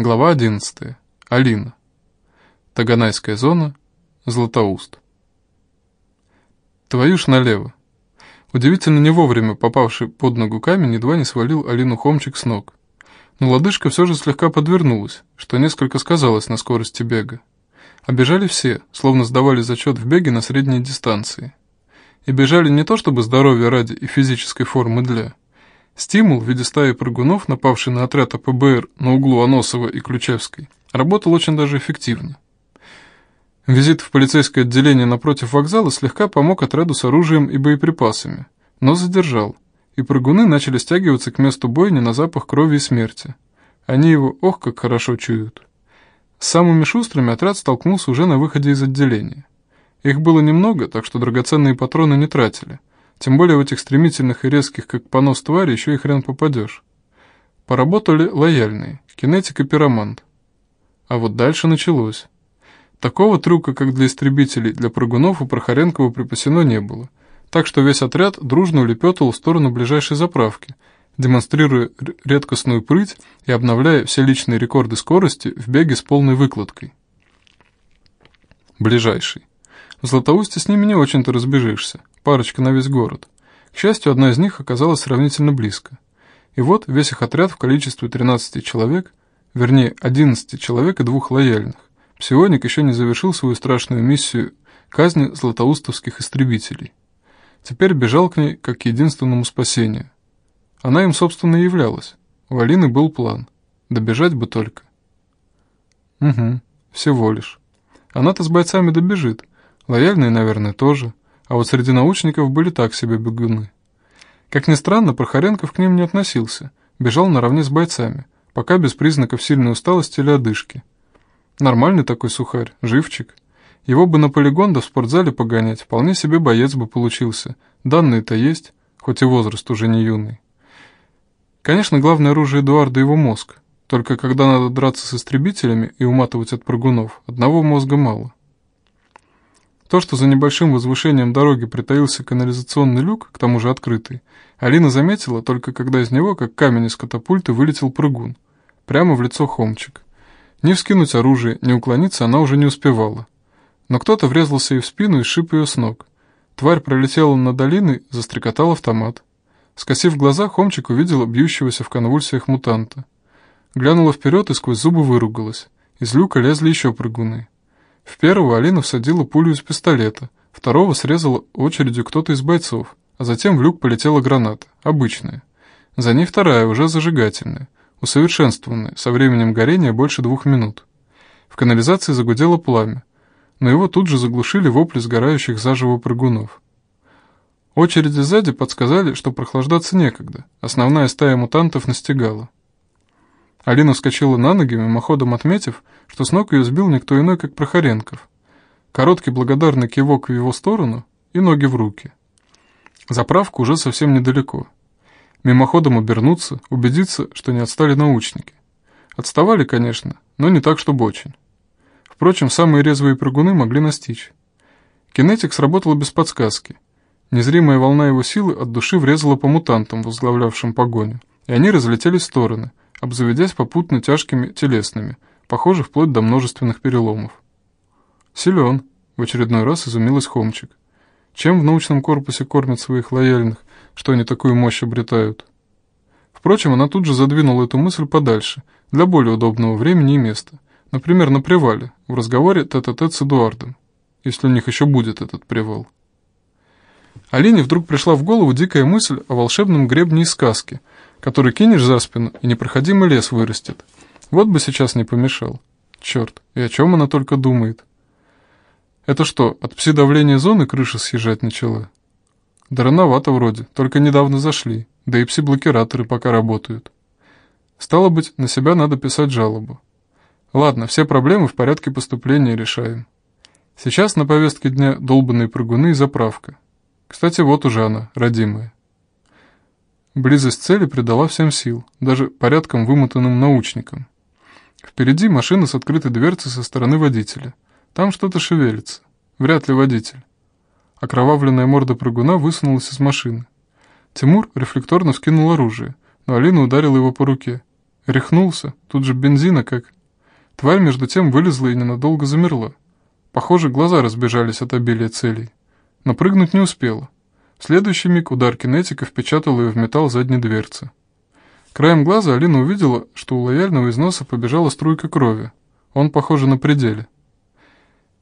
Глава 11. Алина. Таганайская зона. Златоуст. Твою ж налево. Удивительно не вовремя попавший под ногу камень едва не свалил Алину Хомчик с ног. Но лодыжка все же слегка подвернулась, что несколько сказалось на скорости бега. Обежали все, словно сдавали зачет в беге на средней дистанции. И бежали не то чтобы здоровья ради и физической формы для, Стимул в виде стаи прыгунов, напавший на отряд АПБР на углу Аносова и Ключевской, работал очень даже эффективно. Визит в полицейское отделение напротив вокзала слегка помог отряду с оружием и боеприпасами, но задержал, и прыгуны начали стягиваться к месту бойни на запах крови и смерти. Они его, ох, как хорошо чуют. С самыми шустрыми отряд столкнулся уже на выходе из отделения. Их было немного, так что драгоценные патроны не тратили – тем более в этих стремительных и резких, как понос твари, еще и хрен попадешь. Поработали лояльные, кинетик и пиромант. А вот дальше началось. Такого трюка, как для истребителей, для прыгунов у Прохоренкова припасено не было. Так что весь отряд дружно улепетывал в сторону ближайшей заправки, демонстрируя редкостную прыть и обновляя все личные рекорды скорости в беге с полной выкладкой. Ближайший. В Златоусте с ними не очень-то разбежишься парочка на весь город. К счастью, одна из них оказалась сравнительно близко. И вот весь их отряд в количестве 13 человек, вернее 11 человек и двух лояльных, псионик еще не завершил свою страшную миссию казни златоустовских истребителей. Теперь бежал к ней как к единственному спасению. Она им, собственно, и являлась. У Алины был план. Добежать бы только. Угу, всего лишь. Она-то с бойцами добежит. Лояльные, наверное, тоже. А вот среди научников были так себе бегуны. Как ни странно, Прохоренков к ним не относился, бежал наравне с бойцами, пока без признаков сильной усталости или одышки. Нормальный такой сухарь, живчик. Его бы на полигон да в спортзале погонять, вполне себе боец бы получился. Данные-то есть, хоть и возраст уже не юный. Конечно, главное оружие Эдуарда его мозг. Только когда надо драться с истребителями и уматывать от прыгунов, одного мозга мало. То, что за небольшим возвышением дороги притаился канализационный люк, к тому же открытый, Алина заметила только когда из него, как камень из катапульты, вылетел прыгун. Прямо в лицо Хомчик. Ни вскинуть оружие, ни уклониться она уже не успевала. Но кто-то врезался ей в спину и сшиб ее с ног. Тварь пролетела над долиной, застрекотал автомат. Скосив глаза, Хомчик увидела бьющегося в конвульсиях мутанта. Глянула вперед и сквозь зубы выругалась. Из люка лезли еще прыгуны. В первого Алина всадила пулю из пистолета, второго срезала очередью кто-то из бойцов, а затем в люк полетела граната, обычная. За ней вторая, уже зажигательная, усовершенствованная, со временем горения больше двух минут. В канализации загудело пламя, но его тут же заглушили вопли сгорающих заживо прыгунов. Очереди сзади подсказали, что прохлаждаться некогда, основная стая мутантов настигала. Алина вскочила на ноги, мимоходом отметив, что с ног ее сбил никто иной, как Прохоренков. Короткий благодарный кивок в его сторону и ноги в руки. Заправка уже совсем недалеко. Мимоходом обернуться, убедиться, что не отстали научники. Отставали, конечно, но не так, чтобы очень. Впрочем, самые резвые прыгуны могли настичь. Кинетик сработала без подсказки. Незримая волна его силы от души врезала по мутантам, возглавлявшим погоню, и они разлетелись в стороны, обзаведясь попутно тяжкими телесными, похоже, вплоть до множественных переломов. «Силен», — в очередной раз изумилась Хомчик. «Чем в научном корпусе кормят своих лояльных, что они такую мощь обретают?» Впрочем, она тут же задвинула эту мысль подальше, для более удобного времени и места. Например, на привале, в разговоре тет-а-тет -тет с Эдуардом, если у них еще будет этот привал. Алине вдруг пришла в голову дикая мысль о волшебном гребне из сказки — который кинешь за спину, и непроходимый лес вырастет. Вот бы сейчас не помешал. Черт, и о чем она только думает? Это что, от пси-давления зоны крыша съезжать начала? Да рановато вроде, только недавно зашли, да и пси-блокираторы пока работают. Стало быть, на себя надо писать жалобу. Ладно, все проблемы в порядке поступления решаем. Сейчас на повестке дня долбанные прыгуны и заправка. Кстати, вот уже она, родимая. Близость цели придала всем сил, даже порядком вымотанным научникам. Впереди машина с открытой дверцей со стороны водителя. Там что-то шевелится. Вряд ли водитель. Окровавленная морда прыгуна высунулась из машины. Тимур рефлекторно вскинул оружие, но Алина ударила его по руке. Рехнулся, тут же бензина как... Тварь между тем вылезла и ненадолго замерла. Похоже, глаза разбежались от обилия целей. Но прыгнуть не успела. В следующий миг удар кинетика впечатал ее в металл задней дверцы. Краем глаза Алина увидела, что у лояльного из носа побежала струйка крови. Он, похоже, на пределе.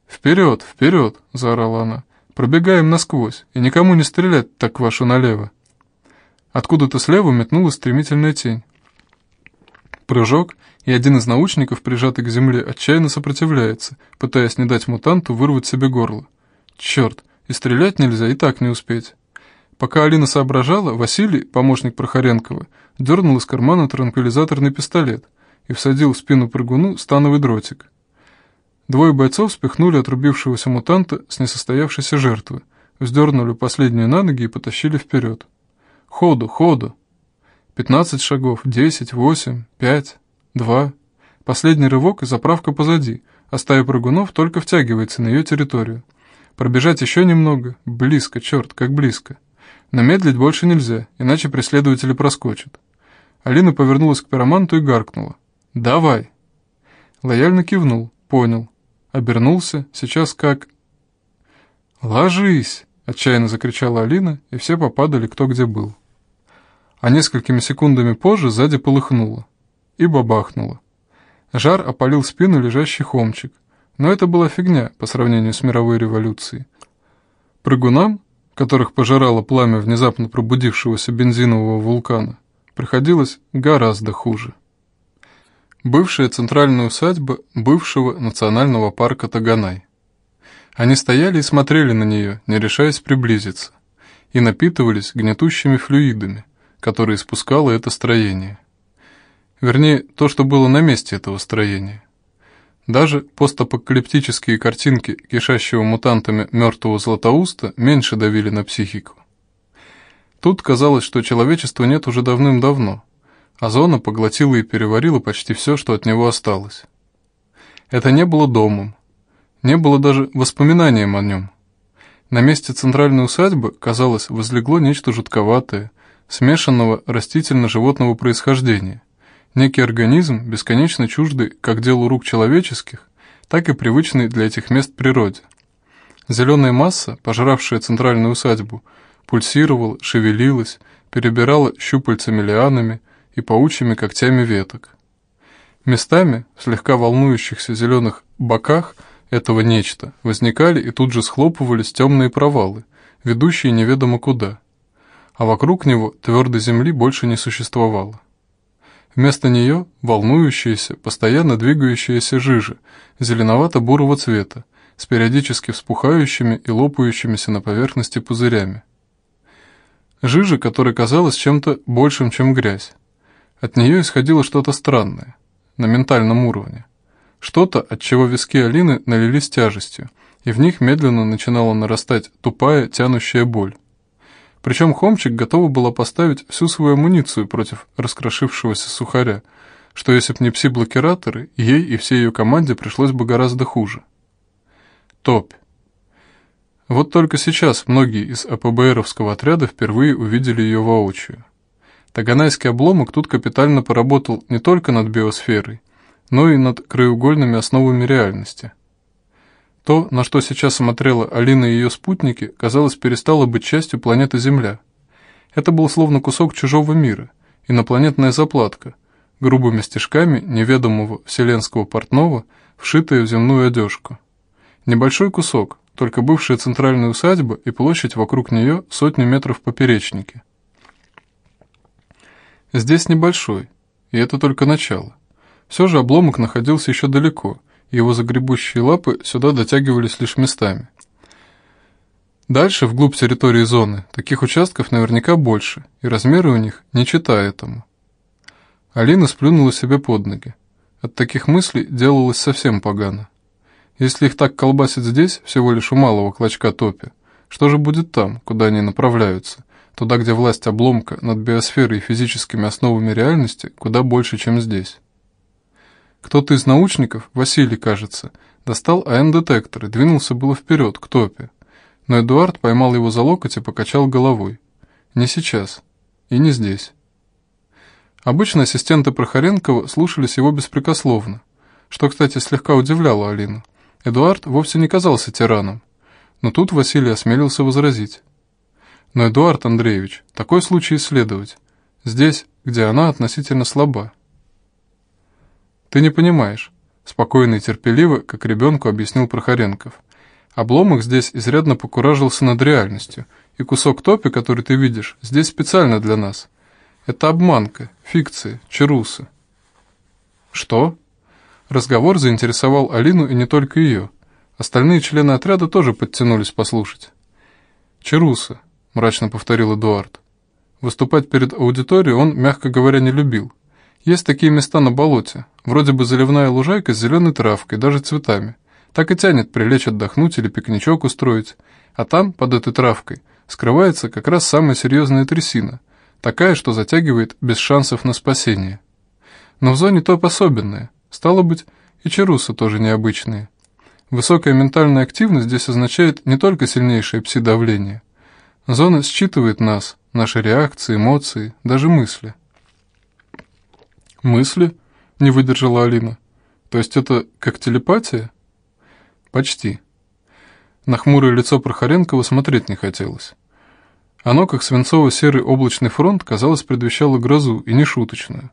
«Вперед, вперед!» — заорала она. «Пробегаем насквозь, и никому не стрелять так вашу налево!» Откуда-то слева метнулась стремительная тень. Прыжок, и один из научников, прижатый к земле, отчаянно сопротивляется, пытаясь не дать мутанту вырвать себе горло. Черт, и стрелять нельзя, и так не успеть. Пока Алина соображала, Василий, помощник Прохоренкова, дернул из кармана транквилизаторный пистолет и всадил в спину прыгуну становый дротик. Двое бойцов спихнули отрубившегося мутанта с несостоявшейся жертвы, вздернули последнюю на ноги и потащили вперед. «Ходу, ходу!» Пятнадцать шагов, десять, восемь, пять, два. Последний рывок и заправка позади, а прыгунов только втягивается на ее территорию. Пробежать еще немного, близко, черт, как близко. Но медлить больше нельзя, иначе преследователи проскочат. Алина повернулась к пироманту и гаркнула. «Давай!» Лояльно кивнул, понял. Обернулся, сейчас как... «Ложись!» — отчаянно закричала Алина, и все попадали кто где был. А несколькими секундами позже сзади полыхнуло. И бабахнуло. Жар опалил спину лежащий хомчик. Но это была фигня по сравнению с мировой революцией. Прыгунам, которых пожирало пламя внезапно пробудившегося бензинового вулкана, приходилось гораздо хуже. Бывшая центральная усадьба бывшего национального парка Таганай. Они стояли и смотрели на нее, не решаясь приблизиться, и напитывались гнетущими флюидами, которые испускало это строение. Вернее, то, что было на месте этого строения. Даже постапокалиптические картинки кишащего мутантами мертвого Златоуста меньше давили на психику. Тут казалось, что человечества нет уже давным-давно, а зона поглотила и переварила почти все, что от него осталось. Это не было домом, не было даже воспоминанием о нем. На месте центральной усадьбы, казалось, возлегло нечто жутковатое, смешанного растительно-животного происхождения, Некий организм, бесконечно чуждый как делу рук человеческих, так и привычный для этих мест природе. Зеленая масса, пожравшая центральную усадьбу, пульсировала, шевелилась, перебирала щупальцами лианами и паучьими когтями веток. Местами, в слегка волнующихся зеленых боках этого нечто, возникали и тут же схлопывались темные провалы, ведущие неведомо куда, а вокруг него твердой земли больше не существовало. Вместо нее волнующаяся, постоянно двигающаяся жижа, зеленовато-бурого цвета, с периодически вспухающими и лопающимися на поверхности пузырями. Жижа, которая казалась чем-то большим, чем грязь. От нее исходило что-то странное, на ментальном уровне. Что-то, от чего виски Алины налились тяжестью, и в них медленно начинала нарастать тупая, тянущая боль. Причем Хомчик готова была поставить всю свою амуницию против раскрошившегося сухаря, что если б не пси-блокираторы, ей и всей ее команде пришлось бы гораздо хуже. Топь. Вот только сейчас многие из АПБРовского отряда впервые увидели ее воочию. Таганайский обломок тут капитально поработал не только над биосферой, но и над краеугольными основами реальности. То, на что сейчас смотрела Алина и ее спутники, казалось, перестало быть частью планеты Земля. Это был словно кусок чужого мира, инопланетная заплатка, грубыми стежками неведомого вселенского портного, вшитая в земную одежку. Небольшой кусок, только бывшая центральная усадьба и площадь вокруг нее сотни метров в поперечнике. Здесь небольшой, и это только начало. Все же обломок находился еще далеко, его загребущие лапы сюда дотягивались лишь местами. Дальше, вглубь территории зоны, таких участков наверняка больше, и размеры у них не читая этому. Алина сплюнула себе под ноги. От таких мыслей делалось совсем погано. Если их так колбасит здесь, всего лишь у малого клочка топи, что же будет там, куда они направляются? Туда, где власть обломка над биосферой и физическими основами реальности куда больше, чем здесь. Кто-то из научников, Василий, кажется, достал АН-детектор и двинулся было вперед, к топе. Но Эдуард поймал его за локоть и покачал головой. Не сейчас. И не здесь. Обычно ассистенты Прохоренкова слушались его беспрекословно, что, кстати, слегка удивляло Алину. Эдуард вовсе не казался тираном, но тут Василий осмелился возразить. Но, Эдуард Андреевич, такой случай исследовать. Здесь, где она относительно слаба. Ты не понимаешь, спокойно и терпеливо, как ребенку объяснил Прохоренков. Обломок здесь изрядно покуражился над реальностью, и кусок топи, который ты видишь, здесь специально для нас. Это обманка, фикция, чарусы. Что? Разговор заинтересовал Алину и не только ее. Остальные члены отряда тоже подтянулись послушать. «Чарусы», — мрачно повторил Эдуард. Выступать перед аудиторией он, мягко говоря, не любил. Есть такие места на болоте, вроде бы заливная лужайка с зеленой травкой, даже цветами. Так и тянет прилечь отдохнуть или пикничок устроить. А там, под этой травкой, скрывается как раз самая серьезная трясина, такая, что затягивает без шансов на спасение. Но в зоне топ особенная, стало быть, и чарусы тоже необычные. Высокая ментальная активность здесь означает не только сильнейшее пси-давление. Зона считывает нас, наши реакции, эмоции, даже мысли. «Мысли?» — не выдержала Алина. «То есть это как телепатия?» «Почти». На хмурое лицо Прохоренкова смотреть не хотелось. Оно, как свинцово-серый облачный фронт, казалось, предвещало грозу, и не шуточную.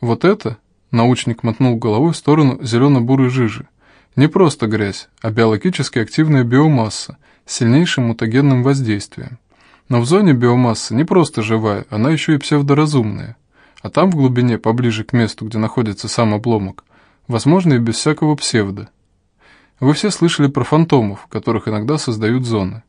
Вот это, научник мотнул головой в сторону зелено-бурой жижи, не просто грязь, а биологически активная биомасса с сильнейшим мутагенным воздействием. Но в зоне биомасса не просто живая, она еще и псевдоразумная. А там в глубине, поближе к месту, где находится сам обломок, возможно и без всякого псевдо. Вы все слышали про фантомов, которых иногда создают зоны.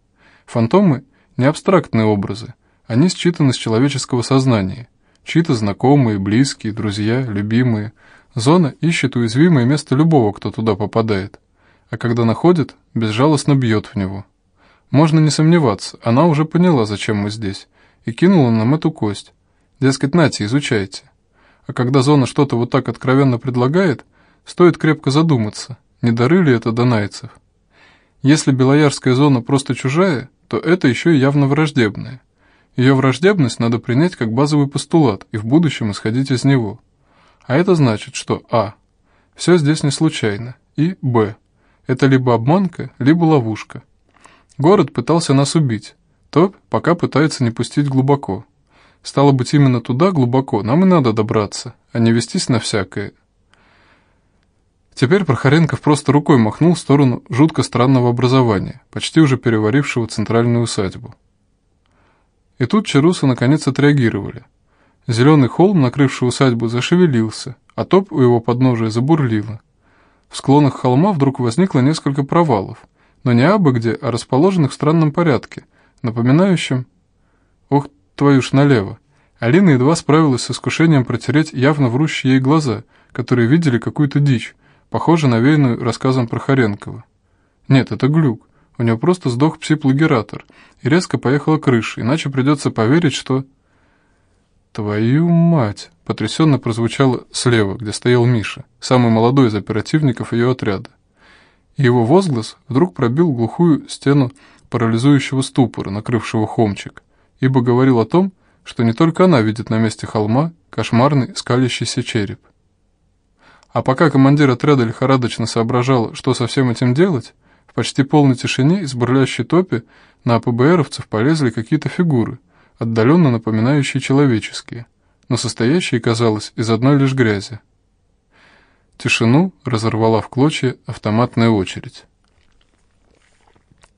Фантомы – не абстрактные образы, они считаны с человеческого сознания. Чьи-то знакомые, близкие, друзья, любимые – Зона ищет уязвимое место любого, кто туда попадает, а когда находит, безжалостно бьет в него. Можно не сомневаться, она уже поняла, зачем мы здесь, и кинула нам эту кость. Дескать, нате, изучайте. А когда зона что-то вот так откровенно предлагает, стоит крепко задуматься, не дары ли это донайцев. Если Белоярская зона просто чужая, то это еще и явно враждебная. Ее враждебность надо принять как базовый постулат и в будущем исходить из него. А это значит, что а. Все здесь не случайно, и б. Это либо обманка, либо ловушка. Город пытался нас убить, то пока пытается не пустить глубоко. Стало быть, именно туда, глубоко, нам и надо добраться, а не вестись на всякое. Теперь Прохоренков просто рукой махнул в сторону жутко странного образования, почти уже переварившего центральную усадьбу. И тут чарусы наконец отреагировали – Зеленый холм, накрывший усадьбу, зашевелился, а топ у его подножия забурлило. В склонах холма вдруг возникло несколько провалов, но не абы где, а расположенных в странном порядке, напоминающем... Ох, твою ж налево! Алина едва справилась с искушением протереть явно врущие ей глаза, которые видели какую-то дичь, похожую навеянную рассказом про. Нет, это глюк. У него просто сдох псиплагератор, и резко поехала крыша, иначе придется поверить, что... «Твою мать!» — потрясенно прозвучало слева, где стоял Миша, самый молодой из оперативников ее отряда. И его возглас вдруг пробил глухую стену парализующего ступора, накрывшего хомчик, ибо говорил о том, что не только она видит на месте холма кошмарный скалящийся череп. А пока командир отряда лихорадочно соображал, что со всем этим делать, в почти полной тишине из бурлящей топи на АПБРовцев полезли какие-то фигуры — отдаленно напоминающие человеческие, но состоящие, казалось, из одной лишь грязи. Тишину разорвала в клочья автоматная очередь.